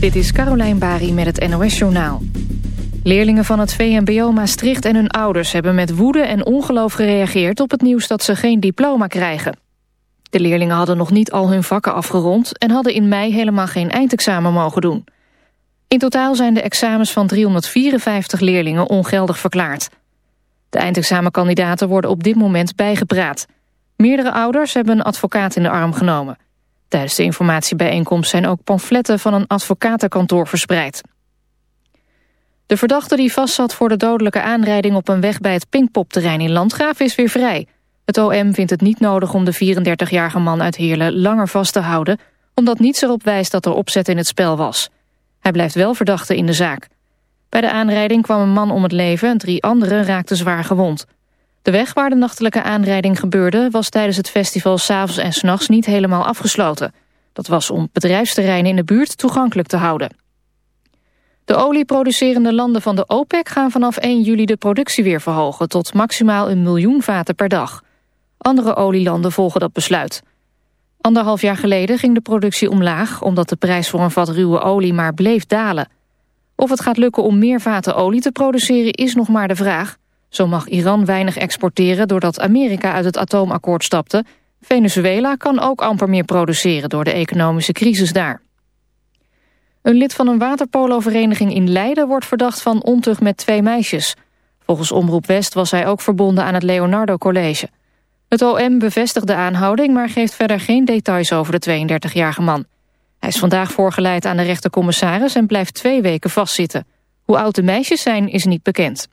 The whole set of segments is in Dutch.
Dit is Carolijn Bari met het NOS Journaal. Leerlingen van het VMBO Maastricht en hun ouders hebben met woede en ongeloof gereageerd op het nieuws dat ze geen diploma krijgen. De leerlingen hadden nog niet al hun vakken afgerond en hadden in mei helemaal geen eindexamen mogen doen. In totaal zijn de examens van 354 leerlingen ongeldig verklaard. De eindexamenkandidaten worden op dit moment bijgepraat. Meerdere ouders hebben een advocaat in de arm genomen. Tijdens de informatiebijeenkomst zijn ook pamfletten van een advocatenkantoor verspreid. De verdachte die vastzat voor de dodelijke aanrijding op een weg bij het Pinkpopterrein in Landgraaf is weer vrij. Het OM vindt het niet nodig om de 34-jarige man uit Heerlen langer vast te houden, omdat niets erop wijst dat er opzet in het spel was. Hij blijft wel verdachte in de zaak. Bij de aanrijding kwam een man om het leven en drie anderen raakten zwaar gewond. De weg waar de nachtelijke aanrijding gebeurde... was tijdens het festival s'avonds en s'nachts niet helemaal afgesloten. Dat was om bedrijfsterreinen in de buurt toegankelijk te houden. De olieproducerende landen van de OPEC gaan vanaf 1 juli de productie weer verhogen... tot maximaal een miljoen vaten per dag. Andere olielanden volgen dat besluit. Anderhalf jaar geleden ging de productie omlaag... omdat de prijs voor een vat ruwe olie maar bleef dalen. Of het gaat lukken om meer vaten olie te produceren is nog maar de vraag... Zo mag Iran weinig exporteren doordat Amerika uit het atoomakkoord stapte. Venezuela kan ook amper meer produceren door de economische crisis daar. Een lid van een waterpolovereniging in Leiden wordt verdacht van ontucht met twee meisjes. Volgens Omroep West was hij ook verbonden aan het Leonardo College. Het OM bevestigt de aanhouding, maar geeft verder geen details over de 32-jarige man. Hij is vandaag voorgeleid aan de rechtercommissaris en blijft twee weken vastzitten. Hoe oud de meisjes zijn is niet bekend.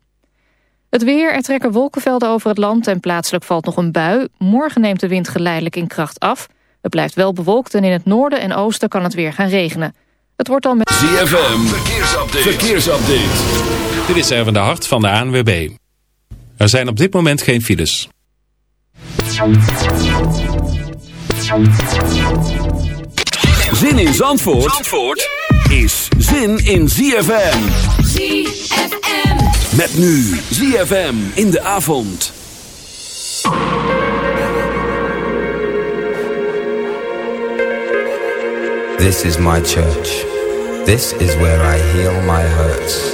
Het weer, er trekken wolkenvelden over het land en plaatselijk valt nog een bui. Morgen neemt de wind geleidelijk in kracht af. Het blijft wel bewolkt en in het noorden en oosten kan het weer gaan regenen. Het wordt dan met... ZFM, verkeersupdate. verkeersupdate. Dit is even de hart van de ANWB. Er zijn op dit moment geen files. Zin in Zandvoort, Zandvoort is zin in ZFM. ZFM. Met nu ZFM in de avond. This is my church. This is where I heal my hurts.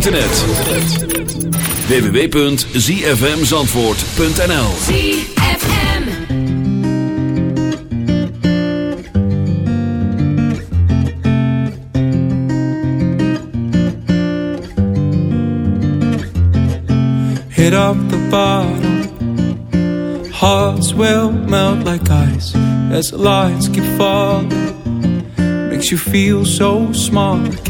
Internet. www.zfmzandvoort.nl ZFM Hit up the bottom. Hearts will melt like ice As the lights keep falling. Makes you feel so small again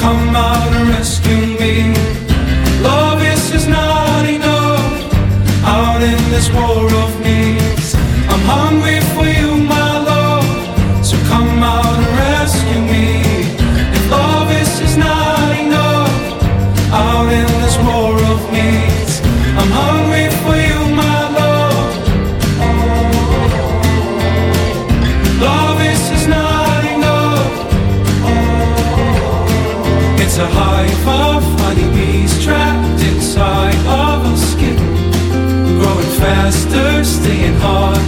come out and rescue me. staying hard.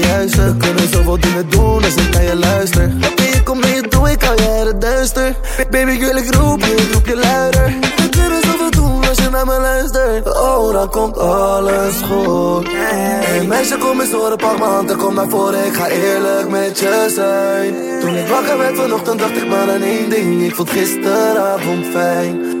kunnen zoveel dingen doen als ik naar je luister. Oké, je komt mee, doe ik al het duister. Baby girl, ik roep je, ik roep je luider. We kunnen zoveel doen als je naar me luistert. Oh, dan komt alles goed. Hey meisje, kom eens horen, pak m'n hand en kom naar voren. Ik ga eerlijk met je zijn. Toen ik wakker werd vanochtend, dacht ik maar aan één ding. Ik vond gisteravond fijn.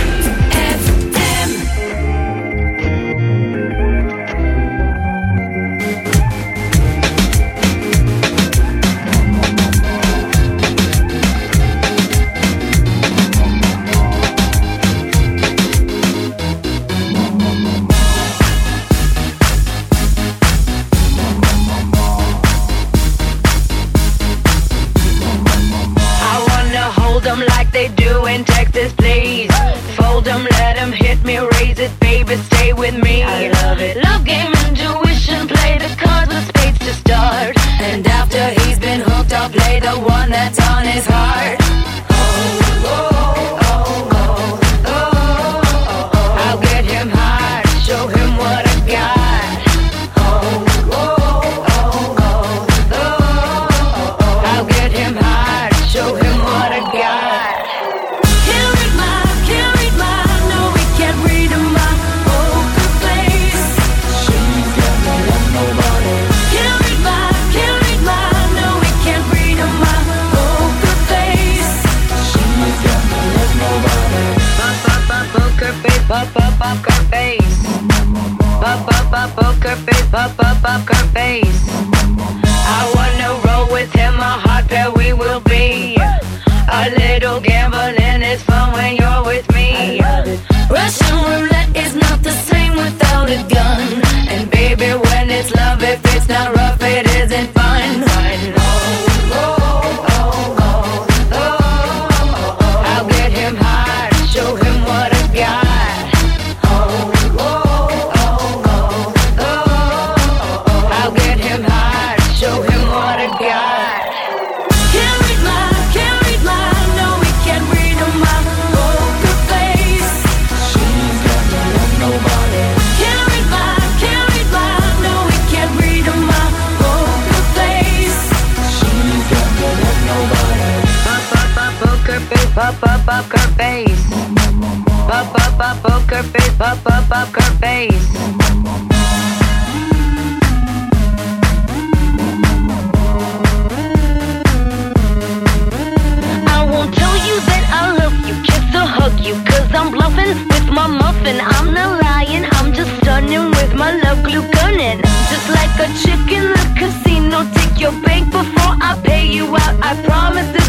up up up her face, up up up her face. I wanna roll with him, or hug you, that I love you kiss the hope you cause I'm bluffing with my muffin. I'm not lying, I'm just stunning with my love glue gunning. Just like a chick in the casino, take your bank before I pay you out. I promise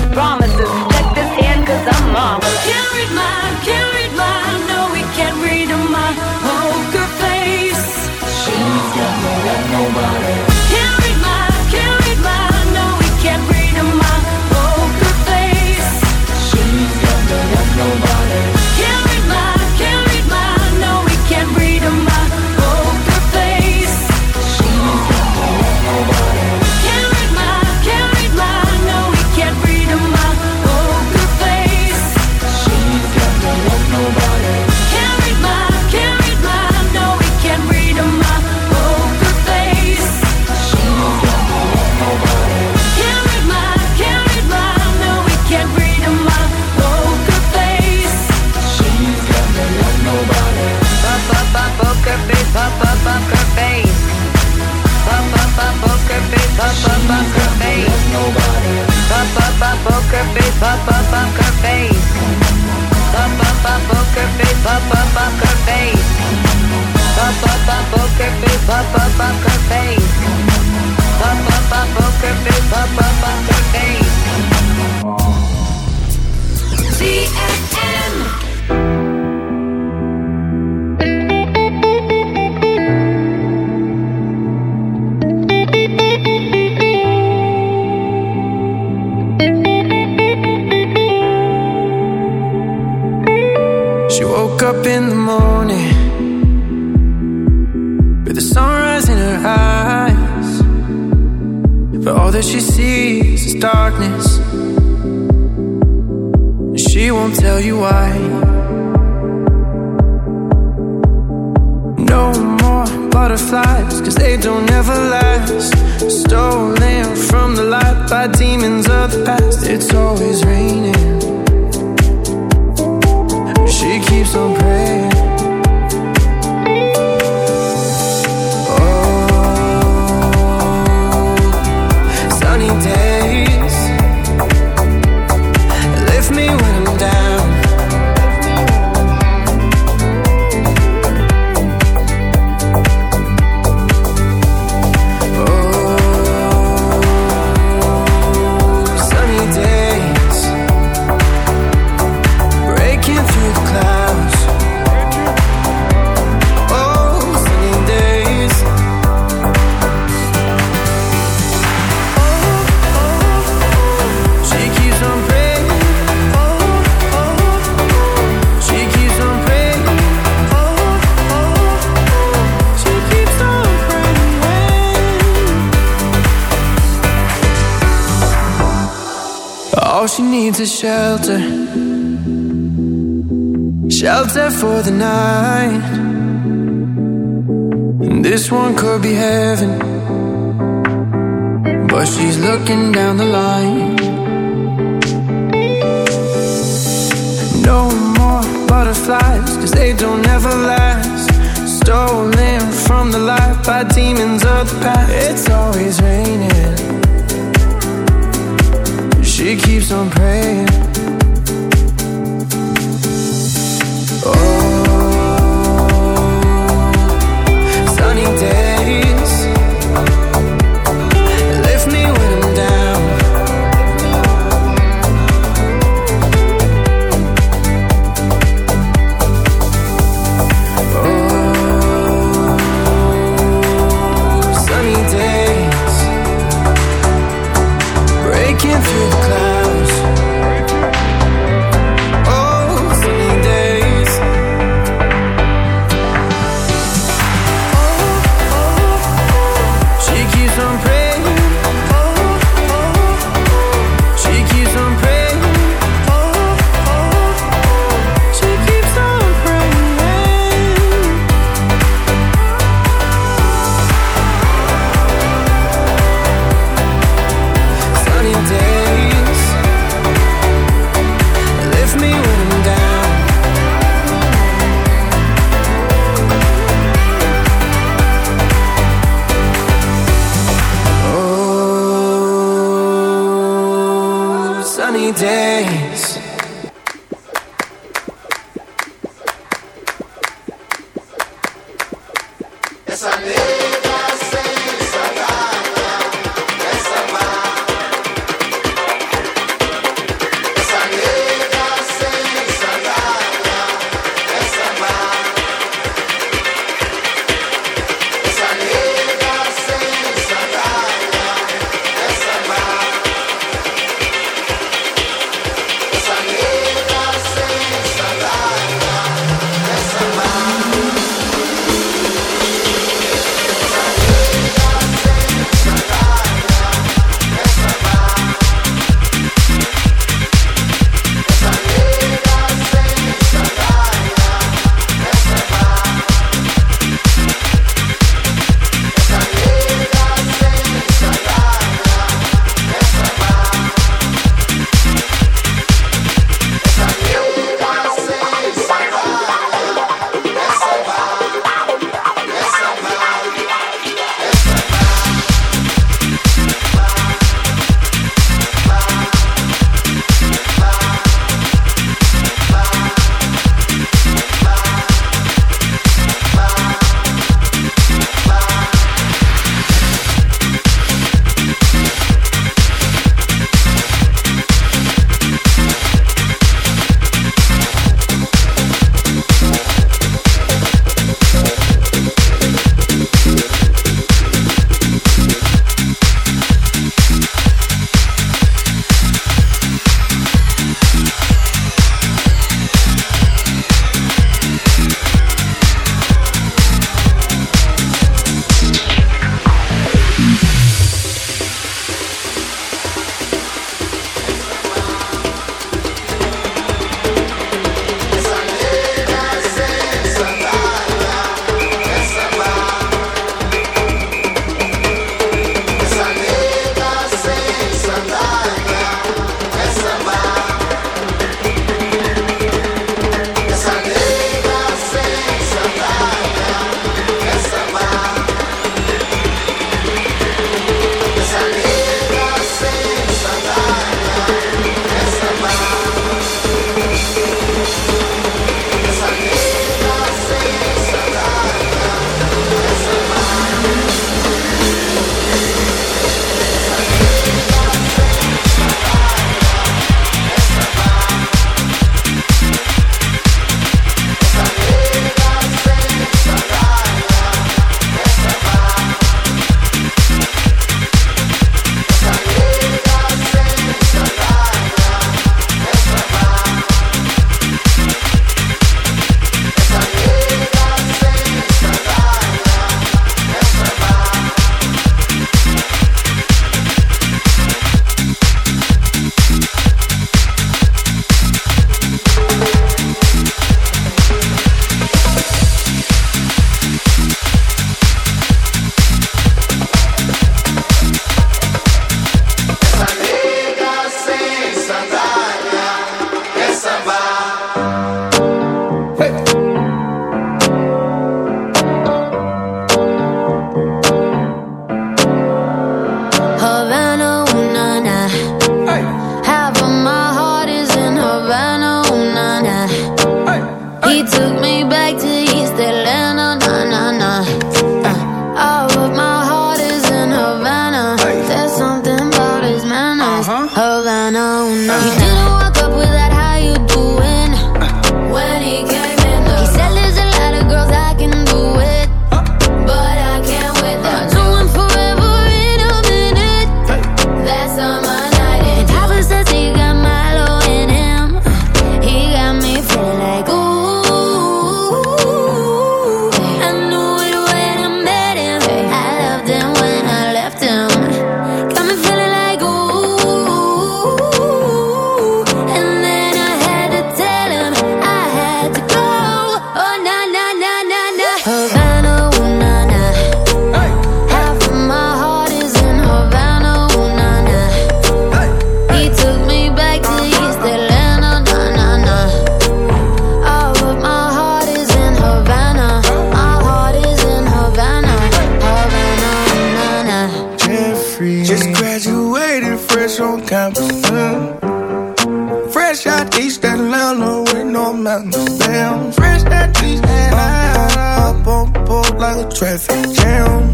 Mm-hmm. Fresh out East Atlanta with no mountains. Damn, fresh out East Atlanta. Up on the boat like a traffic jam.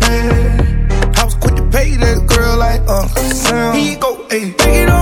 Yeah. I was quick to pay that girl like Uncle Sam. He go, hey, take it on.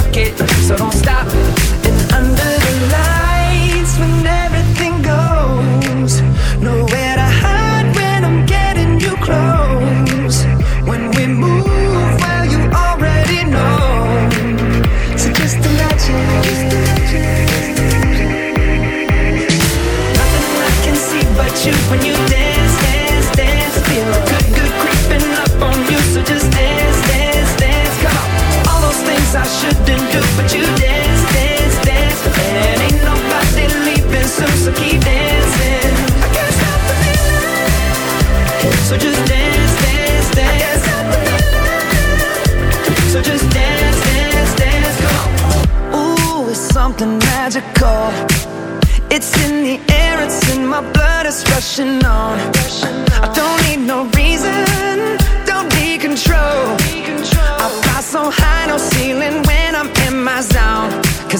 it, so don't stop. And under the lights, when everything goes, nowhere to hide when I'm getting you close. When we move, well, you already know. So just imagine. Nothing I can see but you when you I don't need no reason,